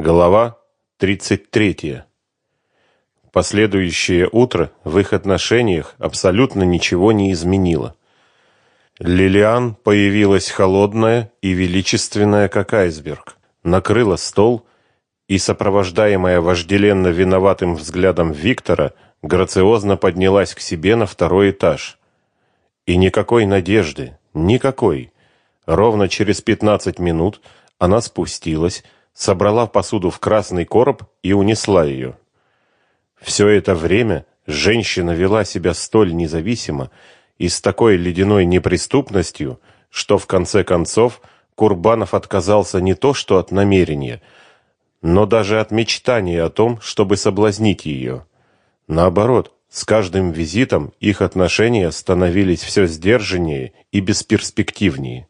Глава 33. Последующее утро в их отношениях абсолютно ничего не изменило. Лилиан появилась холодная и величественная, как айсберг, накрыла стол и, сопровождаемая вожделенно виноватым взглядом Виктора, грациозно поднялась к себе на второй этаж. И никакой надежды, никакой. Ровно через 15 минут она спустилась, собрала посуду в красный короб и унесла ее. Все это время женщина вела себя столь независимо и с такой ледяной неприступностью, что в конце концов Курбанов отказался не то что от намерения, но даже от мечтания о том, чтобы соблазнить ее. Наоборот, с каждым визитом их отношения становились все сдержаннее и бесперспективнее.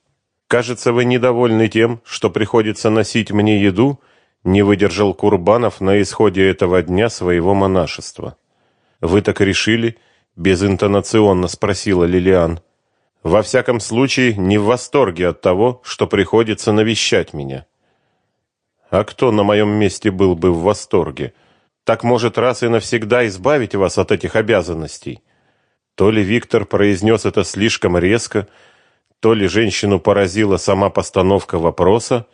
Кажется, вы недовольны тем, что приходится носить мне еду, не выдержал Курбанов на исходе этого дня своего монашества. Вы так решили? безинтонационно спросила Лилиан. Во всяком случае, не в восторге от того, что приходится навещать меня. А кто на моем месте был бы в восторге? Так может раз и навсегда избавить вас от этих обязанностей. То ли Виктор произнес это слишком резко, то ли женщину поразила сама постановка вопроса,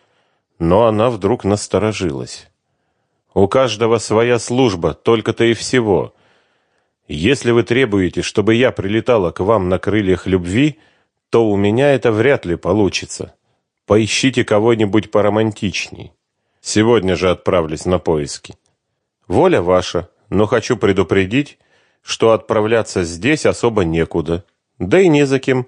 но она вдруг насторожилась. У каждого своя служба, только-то и всего. Если вы требуете, чтобы я прилетала к вам на крыльях любви, то у меня это вряд ли получится. Поищите кого-нибудь поромантичней. Сегодня же отправлюсь на поиски. Воля ваша, но хочу предупредить, что отправляться здесь особо некуда. Да и не за кем.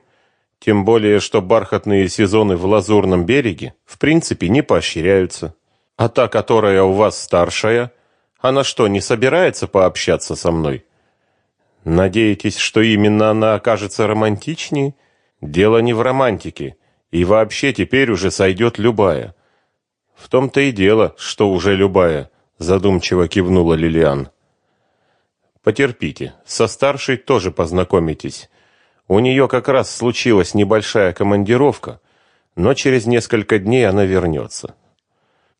Тем более, что бархатные сезоны в Лазурном береге в принципе не поощряются. А та, которая у вас старшая, она что, не собирается пообщаться со мной? Надеетесь, что именно она окажется романтичнее? Дело не в романтике, и вообще теперь уже сойдет любая. В том-то и дело, что уже любая, задумчиво кивнула Лилиан. Потерпите, со старшей тоже познакомитесь. У нее как раз случилась небольшая командировка, но через несколько дней она вернется.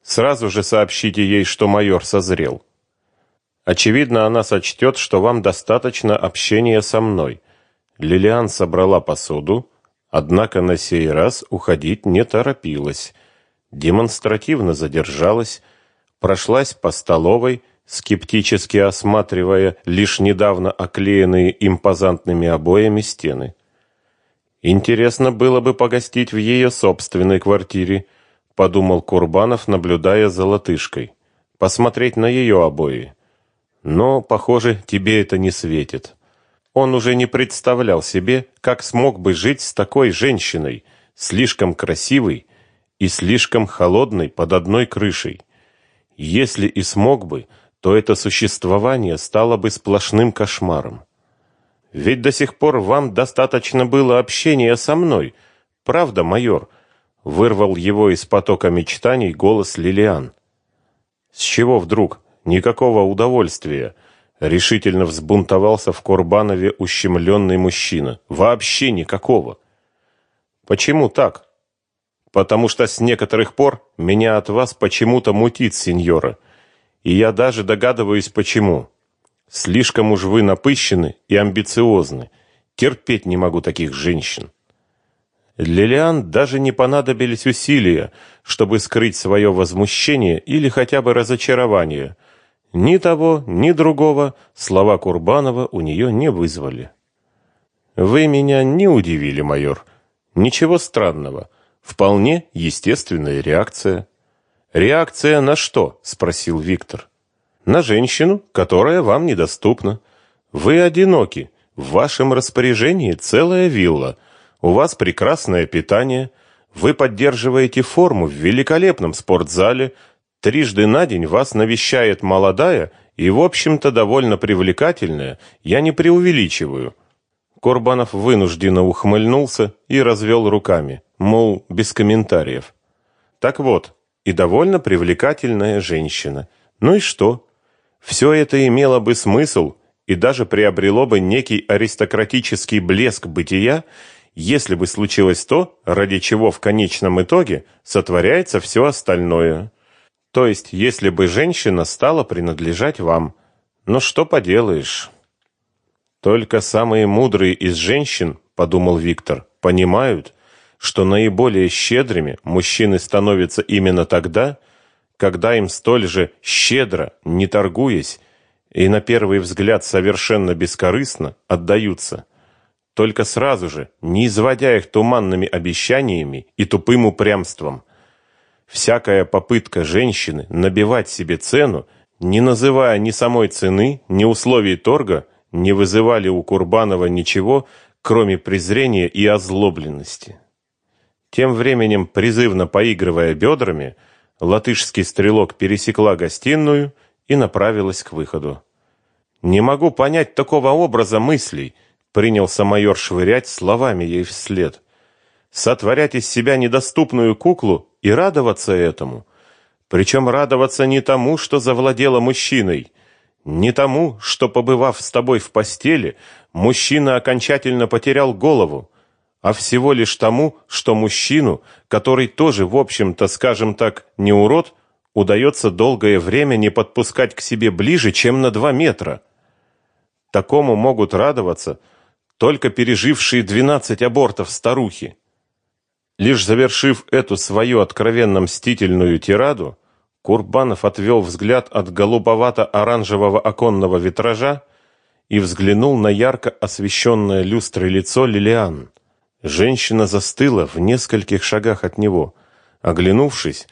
Сразу же сообщите ей, что майор созрел. Очевидно, она сочтет, что вам достаточно общения со мной. Лилиан собрала посуду, однако на сей раз уходить не торопилась. Демонстративно задержалась, прошлась по столовой, скептически осматривая лишь недавно оклеенные импозантными обоями стены. Интересно было бы погостить в ее собственной квартире, подумал Курбанов, наблюдая за латышкой. Посмотреть на ее обои. Но, похоже, тебе это не светит. Он уже не представлял себе, как смог бы жить с такой женщиной, слишком красивой и слишком холодной под одной крышей. Если и смог бы, то это существование стало бы сплошным кошмаром. Ведь до сих пор вам достаточно было общения со мной, правда, майор? Вырвал его из потока мечтаний голос Лилиан. С чего вдруг? Никакого удовольствия. Решительно взбунтовался в Курбанове ущемленный мужчина. Вообще никакого. Почему так? Потому что с некоторых пор меня от вас почему-то мутит, сеньора. И я даже догадываюсь почему. Слишком уж вы напыщены и амбициозны. Терпеть не могу таких женщин. Лилиан даже не понадобились усилия, чтобы скрыть свое возмущение или хотя бы разочарование. Ни того, ни другого слова Курбанова у нее не вызвали. Вы меня не удивили, майор. Ничего странного. Вполне естественная реакция. Реакция на что? спросил Виктор. На женщину, которая вам недоступна. Вы одиноки. В вашем распоряжении целая вилла. У вас прекрасное питание. Вы поддерживаете форму в великолепном спортзале. Трижды на день вас навещает молодая и, в общем-то, довольно привлекательная, я не преувеличиваю. Корбанов вынужденно ухмыльнулся и развел руками, мол, без комментариев. Так вот, и довольно привлекательная женщина. Ну и что? Все это имело бы смысл и даже приобрело бы некий аристократический блеск бытия, если бы случилось то, ради чего в конечном итоге сотворяется все остальное. То есть, если бы женщина стала принадлежать вам. Но что поделаешь? Только самые мудрые из женщин, подумал Виктор, понимают, что наиболее щедрыми мужчины становятся именно тогда, когда им столь же щедро, не торгуясь, и на первый взгляд совершенно бескорыстно отдаются. Только сразу же, не изводя их туманными обещаниями и тупым упрямством. Всякая попытка женщины набивать себе цену, не называя ни самой цены, ни условий торга, не вызывали у Курбанова ничего, кроме презрения и озлобленности. Тем временем, призывно поигрывая бедрами, латышский стрелок пересекла гостиную и направилась к выходу. Не могу понять такого образа мыслей, принялся майор швырять словами ей вслед. Сотворять из себя недоступную куклу и радоваться этому. Причем радоваться не тому, что завладела мужчиной, не тому, что побывав с тобой в постели, мужчина окончательно потерял голову, а всего лишь тому, что мужчину, который тоже, в общем-то, скажем так, не урод, удается долгое время не подпускать к себе ближе, чем на два метра. Такому могут радоваться только пережившие 12 абортов старухи. Лишь завершив эту свою откровенно мстительную тираду, Курбанов отвел взгляд от голубовато-оранжевого оконного витража и взглянул на ярко освещенное люстрой лицо Лилиан. Женщина застыла в нескольких шагах от него. Оглянувшись,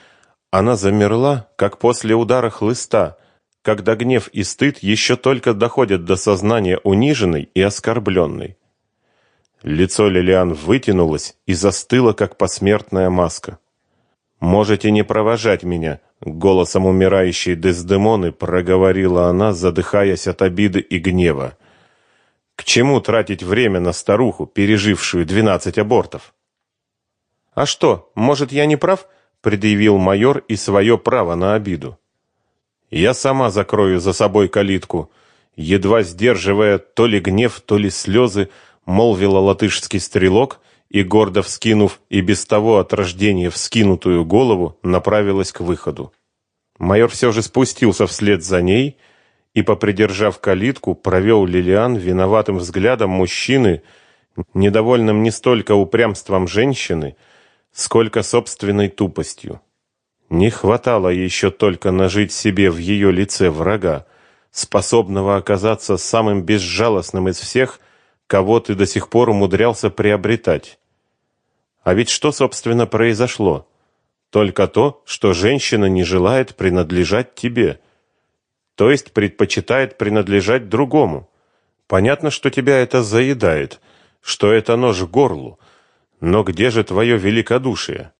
она замерла, как после удара хлыста, когда гнев и стыд еще только доходят до сознания униженной и оскорбленной. Лицо Лилиан вытянулось и застыло, как посмертная маска. «Можете не провожать меня», — голосом умирающей Дездемоны проговорила она, задыхаясь от обиды и гнева. К чему тратить время на старуху, пережившую двенадцать абортов? А что, может, я не прав? предъявил майор и свое право на обиду. Я сама закрою за собой калитку, едва сдерживая то ли гнев, то ли слезы, молвила латышский стрелок и гордо вскинув и без того от рождения вскинутую голову, направилась к выходу. Майор все же спустился вслед за ней и, попридержав калитку, провел Лилиан виноватым взглядом мужчины, недовольным не столько упрямством женщины, сколько собственной тупостью. Не хватало еще только нажить себе в ее лице врага, способного оказаться самым безжалостным из всех, кого ты до сих пор умудрялся приобретать. А ведь что, собственно, произошло? Только то, что женщина не желает принадлежать тебе – то есть предпочитает принадлежать другому. Понятно, что тебя это заедает, что это нож к горлу. Но где же твое великодушие?